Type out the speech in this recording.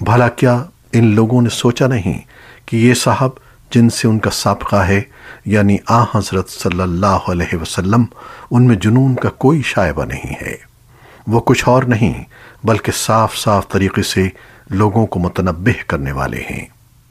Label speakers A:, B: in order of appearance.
A: بھلا کیا ان لوگوں نے سوچا نہیں کہ یہ صاحب جن سے ان کا سابقہ ہے یعنی آ حضرت صلی اللہ علیہ وسلم، ان میں جنون کا کوئی شائبہ نہیں ہے۔ وہ کچھ اور نہیں، بلکہ صاف صاف طریقے سے لوگوں کو متنبہ کرنے والے ہیں۔